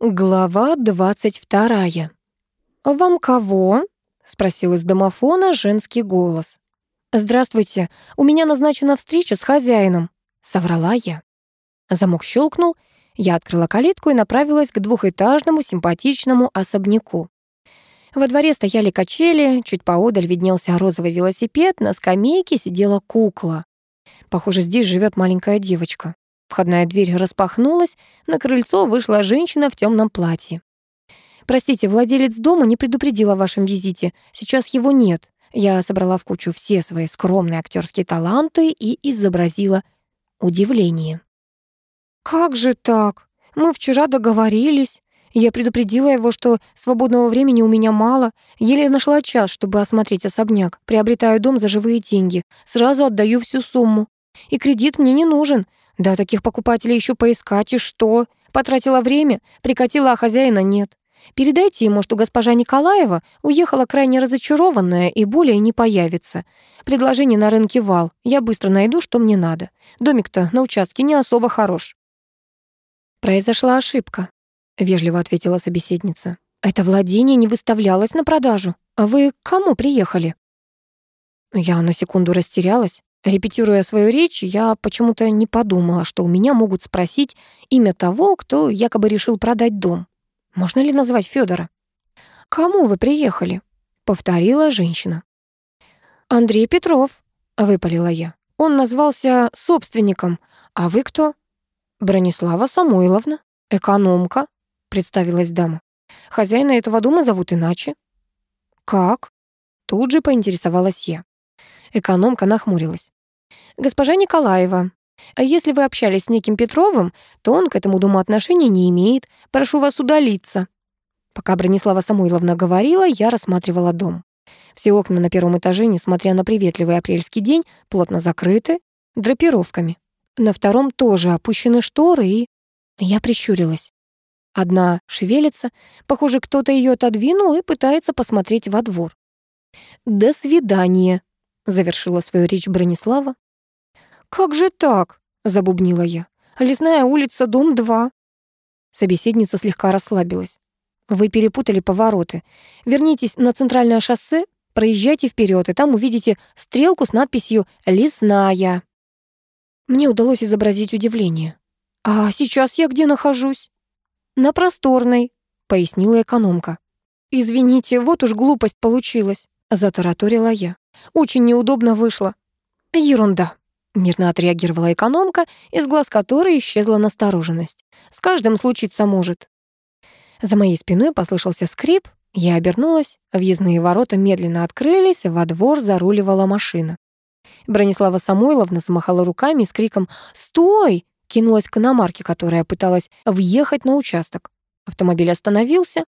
Глава двадцать вторая. «Вам кого?» — спросил из домофона женский голос. «Здравствуйте, у меня назначена встреча с хозяином», — соврала я. Замок щелкнул, я открыла калитку и направилась к двухэтажному симпатичному особняку. Во дворе стояли качели, чуть поодаль виднелся розовый велосипед, на скамейке сидела кукла. Похоже, здесь живет маленькая девочка. Входная дверь распахнулась, на крыльцо вышла женщина в темном платье. «Простите, владелец дома не предупредил о вашем визите. Сейчас его нет. Я собрала в кучу все свои скромные актерские таланты и изобразила удивление». «Как же так? Мы вчера договорились. Я предупредила его, что свободного времени у меня мало. Еле нашла час, чтобы осмотреть особняк. Приобретаю дом за живые деньги. Сразу отдаю всю сумму. И кредит мне не нужен. Да, таких покупателей еще поискать, и что? Потратила время, прикатила, а хозяина нет. Передайте ему, что госпожа Николаева уехала крайне разочарованная и более не появится. Предложение на рынке вал. Я быстро найду, что мне надо. Домик-то на участке не особо хорош. Произошла ошибка, вежливо ответила собеседница. Это владение не выставлялось на продажу. А вы к кому приехали? Я на секунду растерялась. Репетируя свою речь, я почему-то не подумала, что у меня могут спросить имя того, кто якобы решил продать дом. Можно ли назвать Федора? «Кому вы приехали?» — повторила женщина. «Андрей Петров», — выпалила я. «Он назвался собственником. А вы кто?» «Бронислава Самойловна, экономка», — представилась дама. «Хозяина этого дома зовут иначе». «Как?» Тут же поинтересовалась я. Экономка нахмурилась. «Госпожа Николаева, если вы общались с неким Петровым, то он к этому дому отношения не имеет. Прошу вас удалиться». Пока Бронислава Самойловна говорила, я рассматривала дом. Все окна на первом этаже, несмотря на приветливый апрельский день, плотно закрыты драпировками. На втором тоже опущены шторы, и я прищурилась. Одна шевелится, похоже, кто-то ее отодвинул и пытается посмотреть во двор. «До свидания», завершила свою речь Бронислава. «Как же так?» — забубнила я. «Лесная улица, дом 2». Собеседница слегка расслабилась. «Вы перепутали повороты. Вернитесь на центральное шоссе, проезжайте вперед, и там увидите стрелку с надписью «Лесная». Мне удалось изобразить удивление. «А сейчас я где нахожусь?» «На просторной», — пояснила экономка. «Извините, вот уж глупость получилась», — затараторила я. Очень неудобно вышло». «Ерунда», — мирно отреагировала экономка, из глаз которой исчезла настороженность. «С каждым случиться может». За моей спиной послышался скрип, я обернулась, въездные ворота медленно открылись, во двор заруливала машина. Бронислава Самойловна замахала руками с криком «Стой!» кинулась к иномарке, которая пыталась въехать на участок. Автомобиль остановился,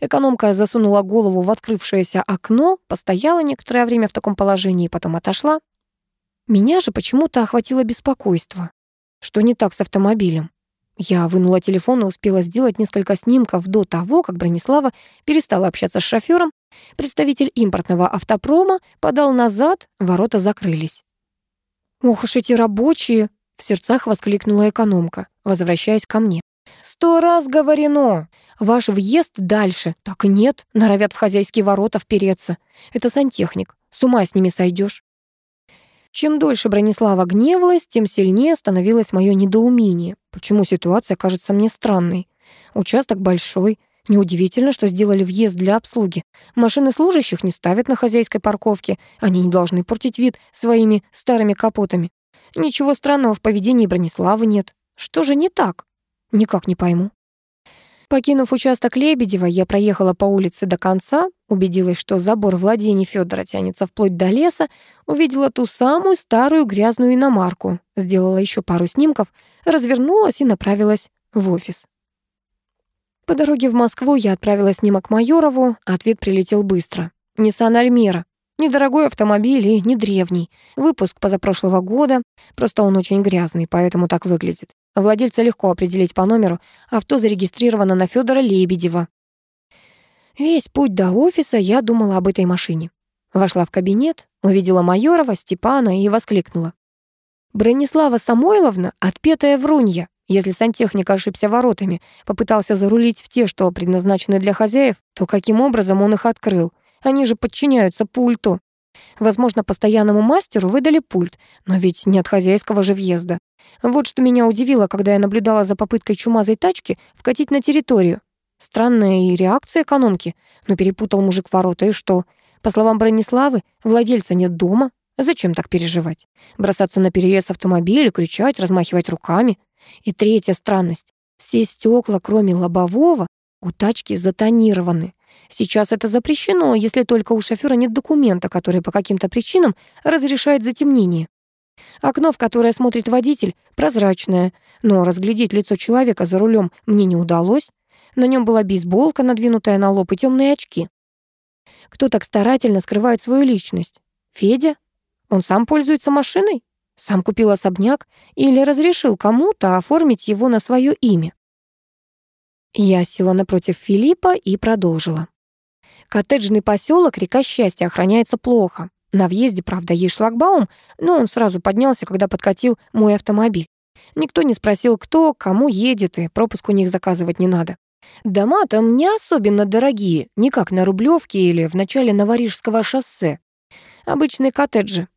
Экономка засунула голову в открывшееся окно, постояла некоторое время в таком положении, потом отошла. Меня же почему-то охватило беспокойство. Что не так с автомобилем? Я вынула телефон и успела сделать несколько снимков до того, как Бронислава перестала общаться с шофёром. Представитель импортного автопрома подал назад, ворота закрылись. «Ох уж эти рабочие!» — в сердцах воскликнула экономка, возвращаясь ко мне. «Сто раз говорено! Ваш въезд дальше. Так нет, норовят в хозяйские ворота впереться. Это сантехник. С ума с ними сойдешь. Чем дольше Бронислава гневалась, тем сильнее становилось мое недоумение. Почему ситуация кажется мне странной? Участок большой. Неудивительно, что сделали въезд для обслуги. Машины служащих не ставят на хозяйской парковке. Они не должны портить вид своими старыми капотами. Ничего странного в поведении Брониславы нет. Что же не так? Никак не пойму. Покинув участок Лебедева, я проехала по улице до конца, убедилась, что забор владений Федора тянется вплоть до леса, увидела ту самую старую грязную иномарку, сделала еще пару снимков, развернулась и направилась в офис. По дороге в Москву я отправила снимок Майорову, ответ прилетел быстро. Ниссан Альмера. Недорогой автомобиль и не древний. Выпуск позапрошлого года, просто он очень грязный, поэтому так выглядит. Владельца легко определить по номеру. Авто зарегистрировано на Федора Лебедева. Весь путь до офиса я думала об этой машине. Вошла в кабинет, увидела Майорова, Степана и воскликнула. «Бронислава Самойловна — отпетая врунья. Если сантехник ошибся воротами, попытался зарулить в те, что предназначены для хозяев, то каким образом он их открыл? Они же подчиняются пульту. Возможно, постоянному мастеру выдали пульт, но ведь не от хозяйского же въезда. Вот что меня удивило, когда я наблюдала за попыткой чумазой тачки вкатить на территорию. Странная и реакция экономки. Но перепутал мужик ворота, и что? По словам Брониславы, владельца нет дома. Зачем так переживать? Бросаться на переезд автомобиля, кричать, размахивать руками. И третья странность. Все стекла, кроме лобового, у тачки затонированы. Сейчас это запрещено, если только у шофера нет документа, который по каким-то причинам разрешает затемнение. Окно, в которое смотрит водитель, прозрачное, но разглядеть лицо человека за рулем мне не удалось. На нем была бейсболка, надвинутая на лоб, и темные очки. Кто так старательно скрывает свою личность? Федя? Он сам пользуется машиной? Сам купил особняк или разрешил кому-то оформить его на свое имя? Я села напротив Филиппа и продолжила. Коттеджный поселок Река Счастья охраняется плохо. На въезде, правда, есть шлагбаум, но он сразу поднялся, когда подкатил мой автомобиль. Никто не спросил, кто, кому едет, и пропуск у них заказывать не надо. Дома там не особенно дорогие, не как на Рублевке или в начале Новорижского шоссе. Обычные коттеджи,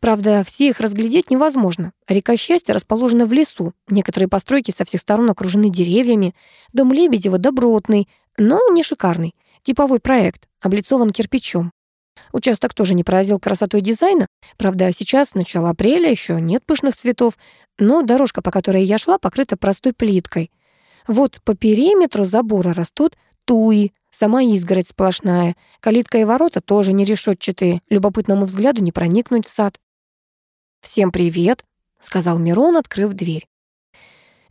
Правда, все их разглядеть невозможно. Река Счастья расположена в лесу. Некоторые постройки со всех сторон окружены деревьями. Дом Лебедева добротный, но не шикарный. Типовой проект, облицован кирпичом. Участок тоже не поразил красотой дизайна. Правда, сейчас, начало апреля, еще нет пышных цветов, но дорожка, по которой я шла, покрыта простой плиткой. Вот по периметру забора растут туи, сама изгородь сплошная, калитка и ворота тоже не решетчатые, любопытному взгляду не проникнуть в сад. «Всем привет», — сказал Мирон, открыв дверь.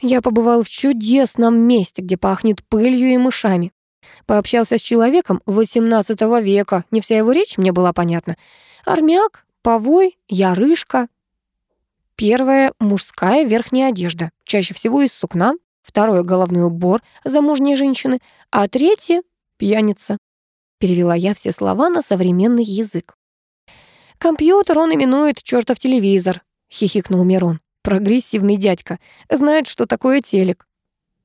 Я побывал в чудесном месте, где пахнет пылью и мышами. Пообщался с человеком XVIII века, не вся его речь мне была понятна. Армяк, повой, ярышка. Первое — мужская верхняя одежда, чаще всего из сукна. Второе — головной убор замужней женщины. А третье — пьяница. Перевела я все слова на современный язык. «Компьютер он именует чертов телевизор», — хихикнул Мирон. «Прогрессивный дядька. Знает, что такое телек».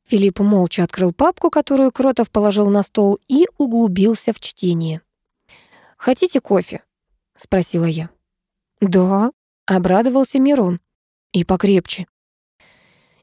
Филипп молча открыл папку, которую Кротов положил на стол, и углубился в чтение. «Хотите кофе?» — спросила я. «Да», — обрадовался Мирон. «И покрепче».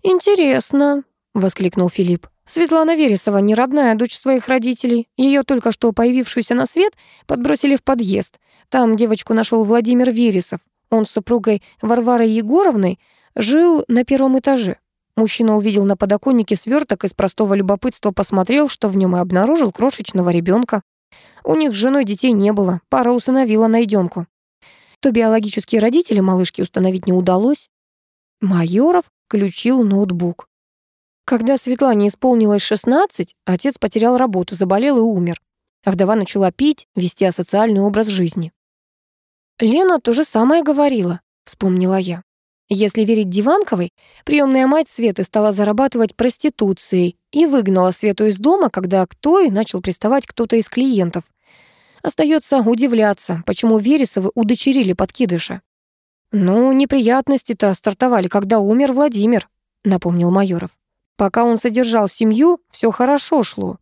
«Интересно», — воскликнул Филипп. Светлана Вересова не родная дочь своих родителей. Ее только что появившуюся на свет подбросили в подъезд. Там девочку нашел Владимир Вересов. Он с супругой Варварой Егоровной жил на первом этаже. Мужчина увидел на подоконнике сверток из простого любопытства посмотрел, что в нем и обнаружил крошечного ребенка. У них с женой детей не было, пара усыновила найденку. То биологические родители малышки установить не удалось. Майоров включил ноутбук. Когда Светлане исполнилось 16, отец потерял работу, заболел и умер. А вдова начала пить, вести асоциальный образ жизни. «Лена то же самое говорила», — вспомнила я. Если верить Диванковой, приемная мать Светы стала зарабатывать проституцией и выгнала Свету из дома, когда кто и начал приставать кто-то из клиентов. Остается удивляться, почему Вересовы удочерили подкидыша. «Ну, неприятности-то стартовали, когда умер Владимир», — напомнил Майоров. Пока он содержал семью, все хорошо шло.